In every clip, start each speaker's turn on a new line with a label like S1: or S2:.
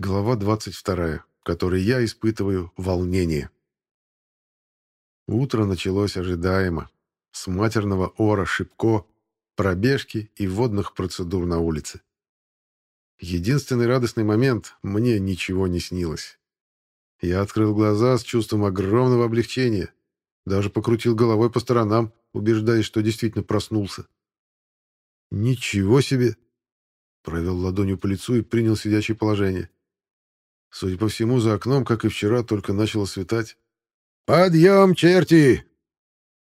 S1: Глава 22, в которой я испытываю волнение. Утро началось ожидаемо. С матерного ора Шипко, пробежки и водных процедур на улице. Единственный радостный момент — мне ничего не снилось. Я открыл глаза с чувством огромного облегчения. Даже покрутил головой по сторонам, убеждаясь, что действительно проснулся. «Ничего себе!» Провел ладонью по лицу и принял сидячее положение. Судя по всему, за окном, как и вчера, только начало светать.
S2: «Подъем, черти!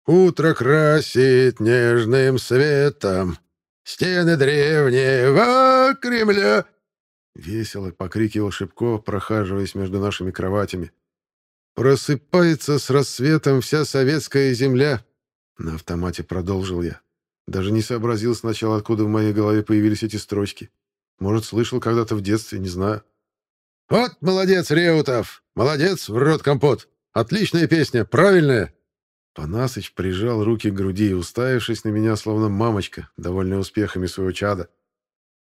S2: Утро красит нежным светом, стены древнего Кремля!»
S1: Весело покрикивал Шипко, прохаживаясь между нашими кроватями. «Просыпается с рассветом вся советская земля!» На автомате продолжил я. Даже не сообразил сначала, откуда в моей голове появились эти строчки. Может, слышал когда-то в детстве, не знаю.
S2: «Вот молодец, Реутов! Молодец, в рот компот! Отличная песня, правильная!»
S1: Панасыч прижал руки к груди, уставившись на меня, словно мамочка, довольная успехами своего чада.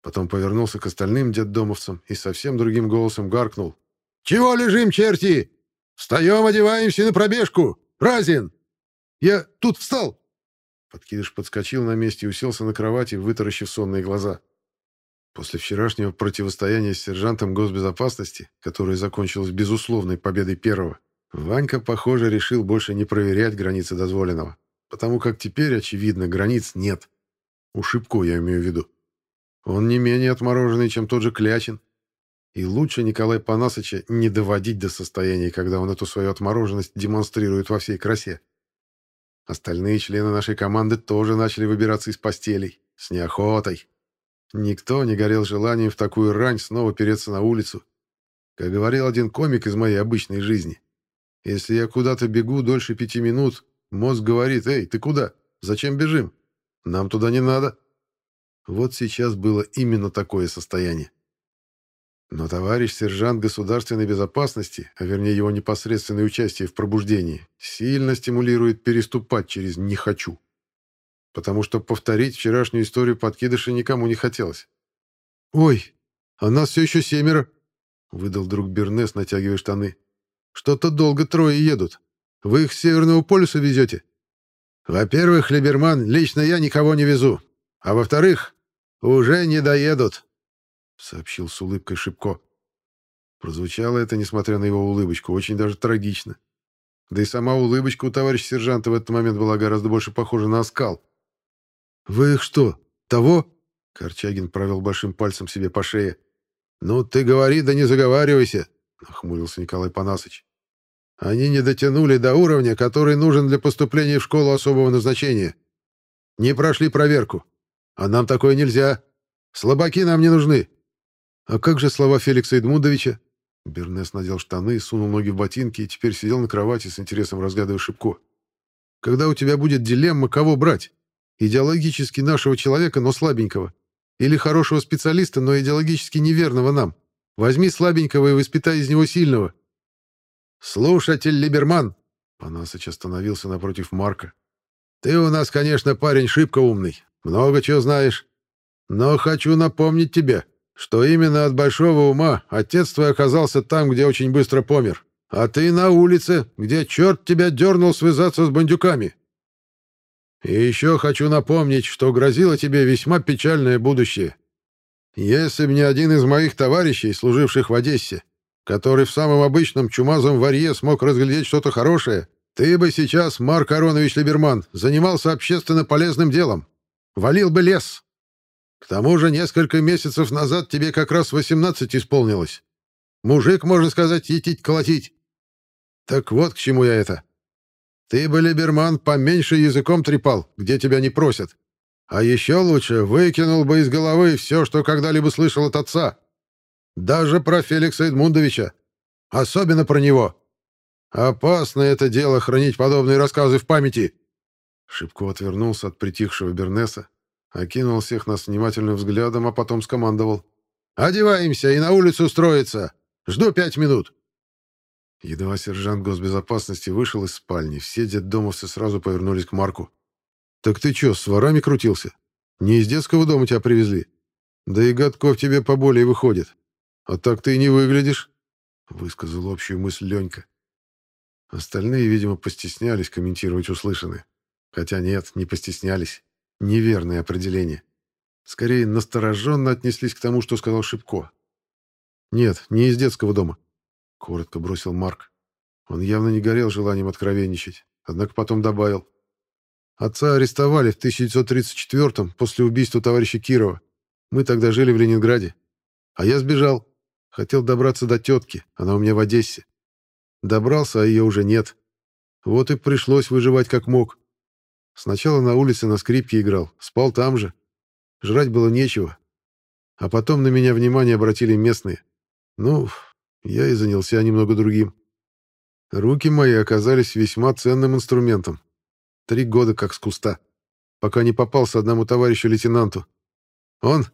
S1: Потом повернулся к остальным детдомовцам и совсем другим голосом гаркнул.
S2: «Чего лежим, черти? Встаем, одеваемся на пробежку! Разин! Я тут встал!»
S1: Подкидыш подскочил на месте и уселся на кровати, вытаращив сонные глаза. После вчерашнего противостояния с сержантом госбезопасности, которое закончилось безусловной победой первого, Ванька, похоже, решил больше не проверять границы дозволенного, потому как теперь, очевидно, границ нет. У Шибко я имею в виду. Он не менее отмороженный, чем тот же Клячин. И лучше Николай Панасыча не доводить до состояния, когда он эту свою отмороженность демонстрирует во всей красе. Остальные члены нашей команды тоже начали выбираться из постелей, с неохотой. Никто не горел желанием в такую рань снова переться на улицу. Как говорил один комик из моей обычной жизни, если я куда-то бегу дольше пяти минут, мозг говорит, «Эй, ты куда? Зачем бежим? Нам туда не надо». Вот сейчас было именно такое состояние. Но товарищ сержант государственной безопасности, а вернее его непосредственное участие в пробуждении, сильно стимулирует переступать через «не хочу» потому что повторить вчерашнюю историю подкидыша никому не хотелось. «Ой, а нас все еще семеро!» — выдал друг Бернес, натягивая штаны. «Что-то долго трое едут. Вы их с Северного полюса везете?»
S2: «Во-первых, Либерман, лично я никого не везу. А во-вторых, уже не доедут», — сообщил с улыбкой Шипко.
S1: Прозвучало это, несмотря на его улыбочку, очень даже трагично. Да и сама улыбочка у товарища сержанта в этот момент была гораздо больше похожа на оскал. «Вы их что, того?» Корчагин провел большим пальцем себе по шее.
S2: «Ну, ты говори, да не заговаривайся», —
S1: нахмурился Николай Панасыч.
S2: «Они не дотянули до уровня, который нужен для поступления в школу особого назначения. Не прошли проверку. А нам такое нельзя. Слабаки нам не нужны».
S1: «А как же слова Феликса Эдмундовича?» Бернес надел штаны, сунул ноги в ботинки и теперь сидел на кровати с интересом разглядывая Шипко. «Когда у тебя будет дилемма, кого брать? Идеологически нашего человека, но слабенького. Или хорошего специалиста, но идеологически неверного нам. Возьми слабенького и воспитай из него сильного.
S2: Слушатель Либерман, Панасыч остановился напротив Марка. Ты у нас, конечно, парень шибко умный, много чего знаешь. Но хочу напомнить тебе, что именно от большого ума отец твой оказался там, где очень быстро помер. А ты на улице, где черт тебя дернул связаться с бандюками. И еще хочу напомнить, что грозило тебе весьма печальное будущее. Если бы не один из моих товарищей, служивших в Одессе, который в самом обычном чумазом варье смог разглядеть что-то хорошее, ты бы сейчас, Марк Аронович Либерман, занимался общественно полезным делом. Валил бы лес. К тому же несколько месяцев назад тебе как раз 18 исполнилось. Мужик, можно сказать, етить-колотить. Так вот к чему я это. Ты бы, Либерман, поменьше языком трепал, где тебя не просят. А еще лучше выкинул бы из головы все, что когда-либо слышал от отца. Даже про Феликса Эдмундовича. Особенно про него. Опасно это дело хранить подобные рассказы в памяти.
S1: Шибко отвернулся от притихшего Бернеса, окинул всех нас внимательным взглядом, а потом скомандовал.
S2: «Одеваемся и на улицу строиться. Жду пять минут».
S1: Едва сержант госбезопасности вышел из спальни, все детдомовцы сразу повернулись к Марку. «Так ты чё, с ворами крутился? Не из детского дома тебя привезли? Да и годков тебе поболее выходит. А так ты и не выглядишь», — высказал общую мысль Ленька. Остальные, видимо, постеснялись комментировать услышанное. Хотя нет, не постеснялись. Неверное определение. Скорее, настороженно отнеслись к тому, что сказал Шипко. «Нет, не из детского дома», — коротко бросил Марк. Он явно не горел желанием откровенничать, однако потом добавил. «Отца арестовали в 1934-м после убийства товарища Кирова. Мы тогда жили в Ленинграде. А я сбежал. Хотел добраться до тетки, она у меня в Одессе. Добрался, а ее уже нет. Вот и пришлось выживать как мог. Сначала на улице на скрипке играл, спал там же. Жрать было нечего. А потом на меня внимание обратили местные. Ну, я и занялся немного другим. Руки мои оказались весьма ценным инструментом. Три года как с куста, пока не попался одному товарищу лейтенанту. Он,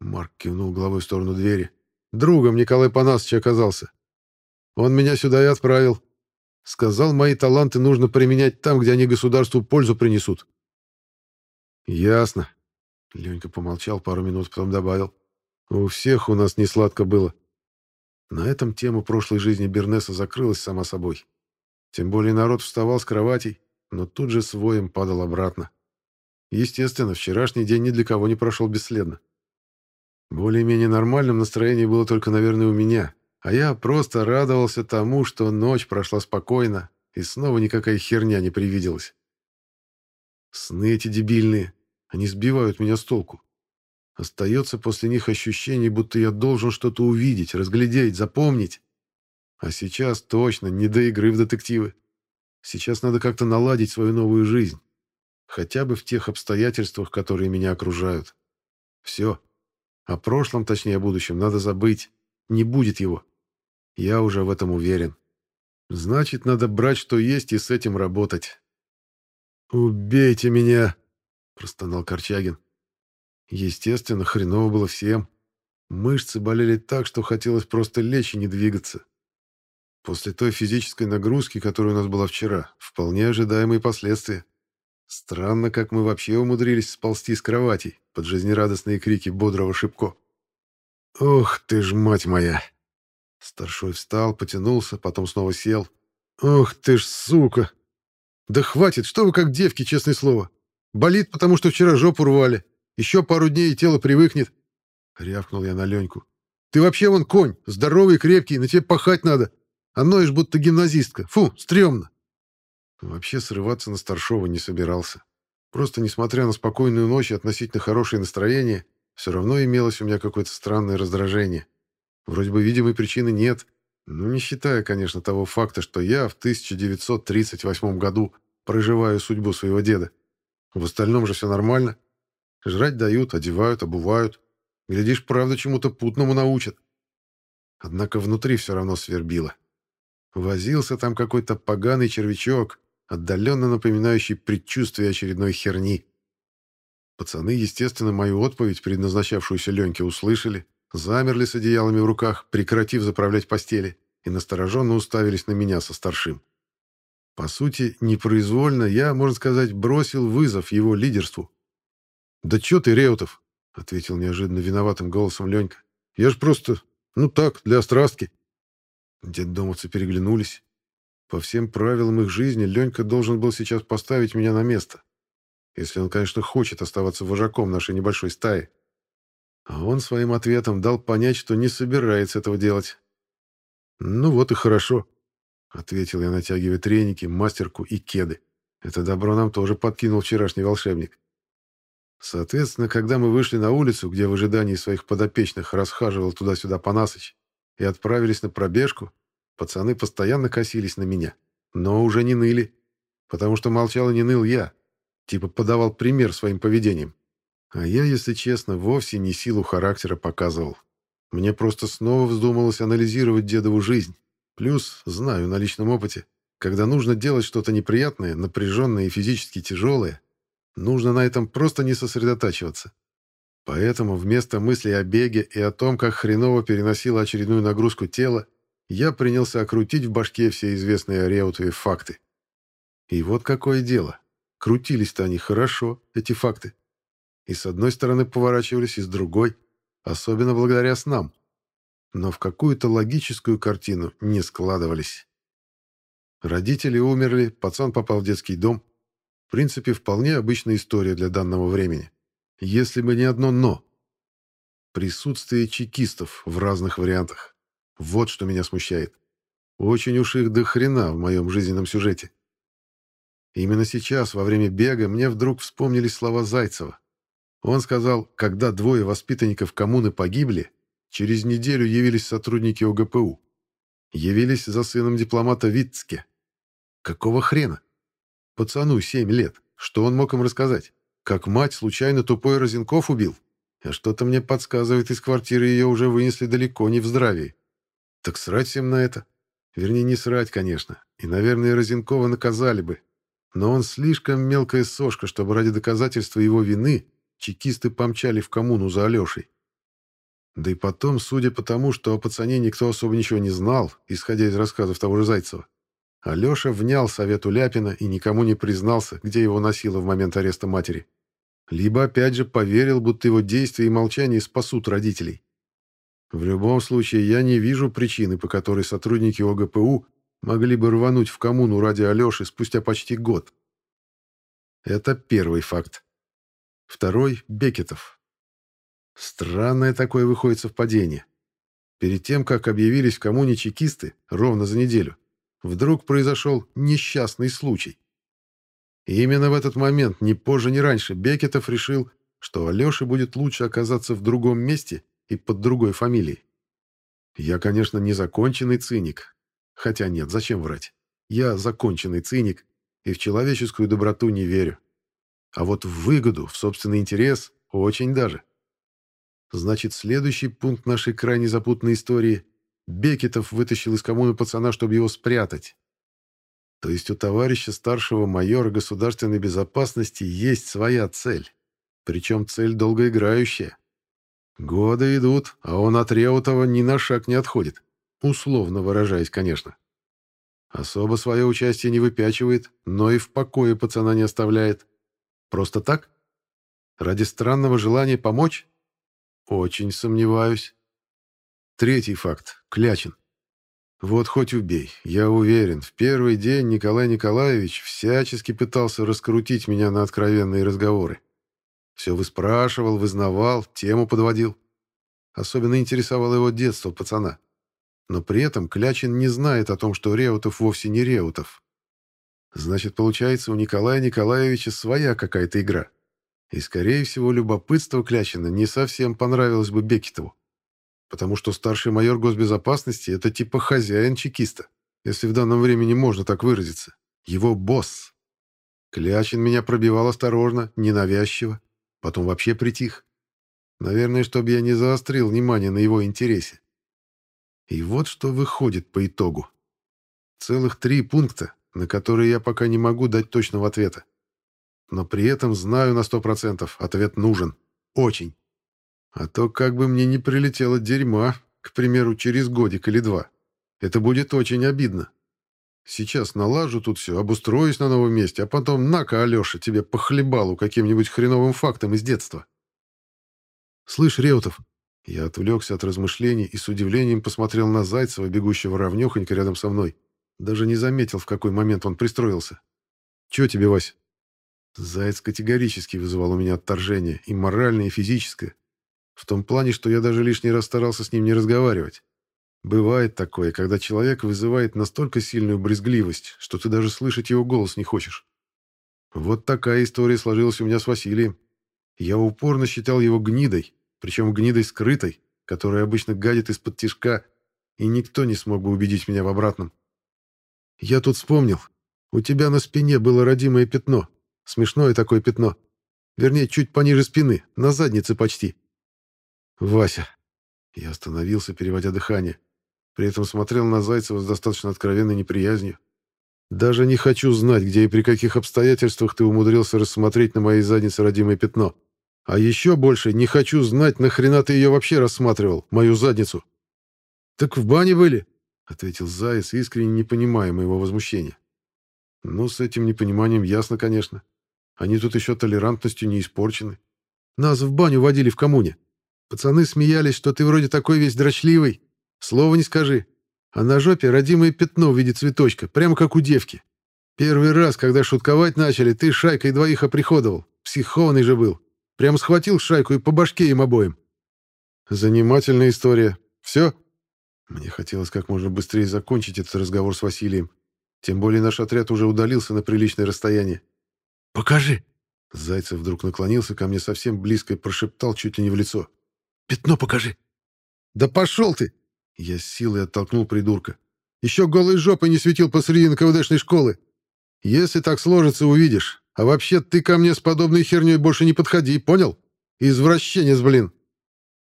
S1: Марк кивнул головой в сторону двери, другом Николая Панасовича оказался. Он меня сюда и отправил. Сказал, мои таланты нужно применять там, где они государству пользу принесут. Ясно. Ленька помолчал пару минут, потом добавил. У всех у нас не сладко было. На этом тема прошлой жизни Бернеса закрылась сама собой. Тем более народ вставал с кроватей, но тут же своим падал обратно. Естественно, вчерашний день ни для кого не прошел бесследно. Более-менее нормальным настроение было только, наверное, у меня, а я просто радовался тому, что ночь прошла спокойно, и снова никакая херня не привиделась. Сны эти дебильные, они сбивают меня с толку. Остается после них ощущение, будто я должен что-то увидеть, разглядеть, запомнить. А сейчас точно не до игры в детективы. Сейчас надо как-то наладить свою новую жизнь. Хотя бы в тех обстоятельствах, которые меня окружают. Все. О прошлом, точнее о будущем, надо забыть. Не будет его. Я уже в этом уверен. Значит, надо брать, что есть, и с этим работать. «Убейте меня!» — простонал Корчагин. Естественно, хреново было всем. Мышцы болели так, что хотелось просто лечь и не двигаться. После той физической нагрузки, которая у нас была вчера, вполне ожидаемые последствия. Странно, как мы вообще умудрились сползти с кроватей под жизнерадостные крики бодрого Шипко. «Ох ты ж, мать моя!» Старшой встал, потянулся, потом снова сел. «Ох ты ж, сука! Да хватит, что вы как девки, честное слово! Болит, потому что вчера жопу рвали. Еще пару дней и тело привыкнет!» Рявкнул я на Леньку. «Ты вообще вон конь, здоровый, крепкий, на тебе пахать надо. А ноешь, будто гимназистка. Фу, стрёмно!» Вообще срываться на старшова не собирался. Просто, несмотря на спокойную ночь и относительно хорошее настроение, все равно имелось у меня какое-то странное раздражение. Вроде бы видимой причины нет, ну, не считая, конечно, того факта, что я в 1938 году проживаю судьбу своего деда. В остальном же все нормально. Жрать дают, одевают, обувают. Глядишь, правда, чему-то путному научат. Однако внутри все равно свербило. Возился там какой-то поганый червячок, отдаленно напоминающий предчувствие очередной херни. Пацаны, естественно, мою отповедь, предназначавшуюся Леньке, услышали, замерли с одеялами в руках, прекратив заправлять постели, и настороженно уставились на меня со старшим. По сути, непроизвольно я, можно сказать, бросил вызов его лидерству. «Да чё ты, Реутов?» — ответил неожиданно виноватым голосом Ленька. «Я ж просто, ну так, для острастки». Деддомовцы переглянулись. По всем правилам их жизни Ленька должен был сейчас поставить меня на место. Если он, конечно, хочет оставаться вожаком нашей небольшой стаи. А он своим ответом дал понять, что не собирается этого делать. «Ну вот и хорошо», — ответил я, натягивая треники, мастерку и кеды. «Это добро нам тоже подкинул вчерашний волшебник». Соответственно, когда мы вышли на улицу, где в ожидании своих подопечных расхаживал туда-сюда Панасыч, и отправились на пробежку, пацаны постоянно косились на меня, но уже не ныли, потому что молчал и не ныл я, типа подавал пример своим поведением. А я, если честно, вовсе не силу характера показывал. Мне просто снова вздумалось анализировать дедову жизнь. Плюс, знаю на личном опыте, когда нужно делать что-то неприятное, напряженное и физически тяжелое, нужно на этом просто не сосредотачиваться. Поэтому вместо мыслей о беге и о том, как хреново переносило очередную нагрузку тела, я принялся окрутить в башке все известные Реутове факты. И вот какое дело. Крутились-то они хорошо, эти факты. И с одной стороны поворачивались, и с другой, особенно благодаря снам. но в какую-то логическую картину не складывались. Родители умерли, пацан попал в детский дом. Принципе, вполне обычная история для данного времени. Если бы не одно «но». Присутствие чекистов в разных вариантах. Вот что меня смущает. Очень уж их до хрена в моем жизненном сюжете. Именно сейчас, во время бега, мне вдруг вспомнились слова Зайцева. Он сказал, когда двое воспитанников коммуны погибли, через неделю явились сотрудники ОГПУ. Явились за сыном дипломата Вицке. Какого хрена? Пацану семь лет. Что он мог им рассказать? Как мать случайно тупой Розенков убил? А что-то мне подсказывает, из квартиры ее уже вынесли далеко не в здравии. Так срать всем на это. Вернее, не срать, конечно. И, наверное, Розенкова наказали бы. Но он слишком мелкая сошка, чтобы ради доказательства его вины чекисты помчали в коммуну за Алешей. Да и потом, судя по тому, что о пацане никто особо ничего не знал, исходя из рассказов того же Зайцева, Алеша внял совету Ляпина и никому не признался, где его носило в момент ареста матери. Либо опять же поверил, будто его действия и молчание спасут родителей. В любом случае, я не вижу причины, по которой сотрудники ОГПУ могли бы рвануть в коммуну ради Алеши спустя почти год. Это первый факт. Второй — Бекетов. Странное такое выходит совпадение. Перед тем, как объявились в коммуне чекисты, ровно за неделю, вдруг произошел несчастный случай. И именно в этот момент, ни позже, ни раньше, Бекетов решил, что Алёше будет лучше оказаться в другом месте и под другой фамилией. Я, конечно, не законченный циник. Хотя нет, зачем врать? Я законченный циник и в человеческую доброту не верю. А вот в выгоду, в собственный интерес очень даже. Значит, следующий пункт нашей крайне запутанной истории — Бекетов вытащил из коммуны пацана, чтобы его спрятать. То есть у товарища старшего майора государственной безопасности есть своя цель. Причем цель долгоиграющая. Годы идут, а он от Реутова ни на шаг не отходит. Условно выражаясь, конечно. Особо свое участие не выпячивает, но и в покое пацана не оставляет. Просто так? Ради странного желания помочь? Очень сомневаюсь. Третий факт. Клячин. Вот хоть убей. Я уверен, в первый день Николай Николаевич всячески пытался раскрутить меня на откровенные разговоры. Все выспрашивал, вызнавал, тему подводил. Особенно интересовало его детство пацана. Но при этом Клячин не знает о том, что Реутов вовсе не Реутов. Значит, получается, у Николая Николаевича своя какая-то игра. И, скорее всего, любопытство Клячина не совсем понравилось бы Бекетову потому что старший майор госбезопасности — это типа хозяин чекиста, если в данном времени можно так выразиться. Его босс. Клячин меня пробивал осторожно, ненавязчиво, потом вообще притих. Наверное, чтобы я не заострил внимание на его интересе. И вот что выходит по итогу. Целых три пункта, на которые я пока не могу дать точного ответа. Но при этом знаю на сто процентов, ответ нужен. Очень. А то как бы мне не прилетело дерьма, к примеру, через годик или два. Это будет очень обидно. Сейчас налажу тут все, обустроюсь на новом месте, а потом на-ка, Алеша, тебе похлебалу каким-нибудь хреновым фактом из детства. Слышь, Реутов, я отвлекся от размышлений и с удивлением посмотрел на Зайцева, бегущего ровнёхонько рядом со мной. Даже не заметил, в какой момент он пристроился. «Чё тебе, Вась?» Заяц категорически вызывал у меня отторжение, и моральное, и физическое. В том плане, что я даже лишний раз старался с ним не разговаривать. Бывает такое, когда человек вызывает настолько сильную брезгливость, что ты даже слышать его голос не хочешь. Вот такая история сложилась у меня с Василием. Я упорно считал его гнидой, причем гнидой скрытой, которая обычно гадит из-под тишка, и никто не смог бы убедить меня в обратном. Я тут вспомнил. У тебя на спине было родимое пятно. Смешное такое пятно. Вернее, чуть пониже спины, на заднице почти. «Вася!» Я остановился, переводя дыхание. При этом смотрел на Зайцева с достаточно откровенной неприязнью. «Даже не хочу знать, где и при каких обстоятельствах ты умудрился рассмотреть на моей заднице родимое пятно. А еще больше не хочу знать, нахрена ты ее вообще рассматривал, мою задницу». «Так в бане были?» — ответил Заяц, искренне не понимая моего возмущения. «Ну, с этим непониманием ясно, конечно. Они тут еще толерантностью не испорчены. Нас в баню водили в коммуне. Пацаны смеялись, что ты вроде такой весь дрочливый. Слова не скажи. А на жопе родимое пятно в виде цветочка, прямо как у девки. Первый раз, когда шутковать начали, ты шайкой двоих оприходовал. Психованный же был. Прям схватил шайку и по башке им обоим. Занимательная история. Все? Мне хотелось как можно быстрее закончить этот разговор с Василием. Тем более наш отряд уже удалился на приличное расстояние.
S2: «Покажи!»
S1: Зайцев вдруг наклонился ко мне совсем близко и прошептал чуть ли не в лицо.
S2: «Пятно покажи!»
S1: «Да пошел ты!» Я с силой оттолкнул придурка. «Еще голой жопой не светил посреди НКВДшной школы. Если так сложится, увидишь. А вообще ты ко мне с подобной херней больше не подходи, понял? Извращенец, блин!»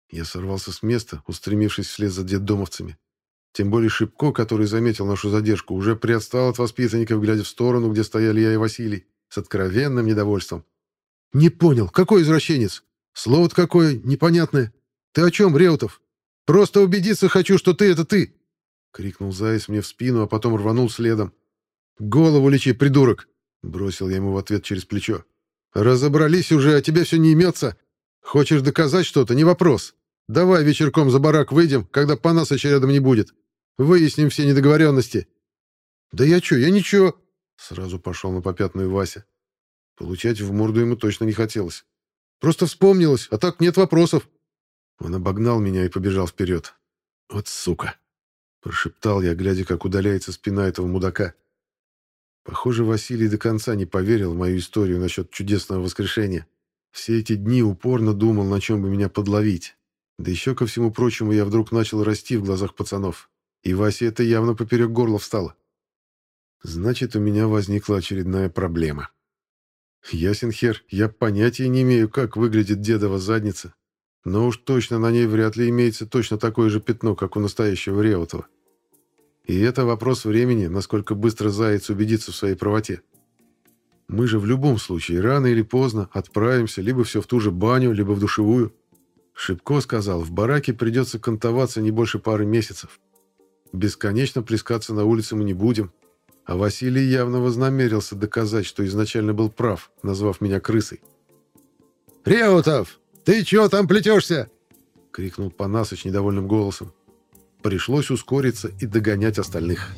S1: Я сорвался с места, устремившись вслед за детдомовцами. Тем более Шипко, который заметил нашу задержку, уже приотстал от воспитанников, глядя в сторону, где стояли я и Василий, с откровенным недовольством. «Не понял, какой извращенец? Слово-то какое непонятное. Ты о чем, Реутов? Просто убедиться хочу, что ты — это ты!» — крикнул Заяц мне в спину, а потом рванул следом. «Голову лечи, придурок!» — бросил я ему в ответ через плечо. «Разобрались уже, а тебе все не имется. Хочешь доказать что-то? Не вопрос. Давай вечерком за барак выйдем, когда Панасыча рядом не будет. Выясним все недоговоренности». «Да я что, я ничего!» — сразу пошел на попятную Вася. Получать в морду ему точно не хотелось. Просто вспомнилось, а так нет вопросов. Он обогнал меня и побежал вперед. «Вот сука!» — прошептал я, глядя, как удаляется спина этого мудака. Похоже, Василий до конца не поверил в мою историю насчет чудесного воскрешения. Все эти дни упорно думал, на чем бы меня подловить. Да еще ко всему прочему, я вдруг начал расти в глазах пацанов. И Васе это явно поперек горла встало. Значит, у меня возникла очередная проблема. Ясен хер, я понятия не имею, как выглядит дедова задница. Но уж точно на ней вряд ли имеется точно такое же пятно, как у настоящего Реутова. И это вопрос времени, насколько быстро Заяц убедится в своей правоте. Мы же в любом случае, рано или поздно, отправимся либо все в ту же баню, либо в душевую. Шибко сказал, в бараке придется кантоваться не больше пары месяцев. Бесконечно плескаться на улице мы не будем. А Василий явно вознамерился доказать, что изначально был прав, назвав меня крысой.
S2: «Реутов, ты чего там плетешься?»
S1: — крикнул Панасыч недовольным голосом. Пришлось ускориться и догонять остальных.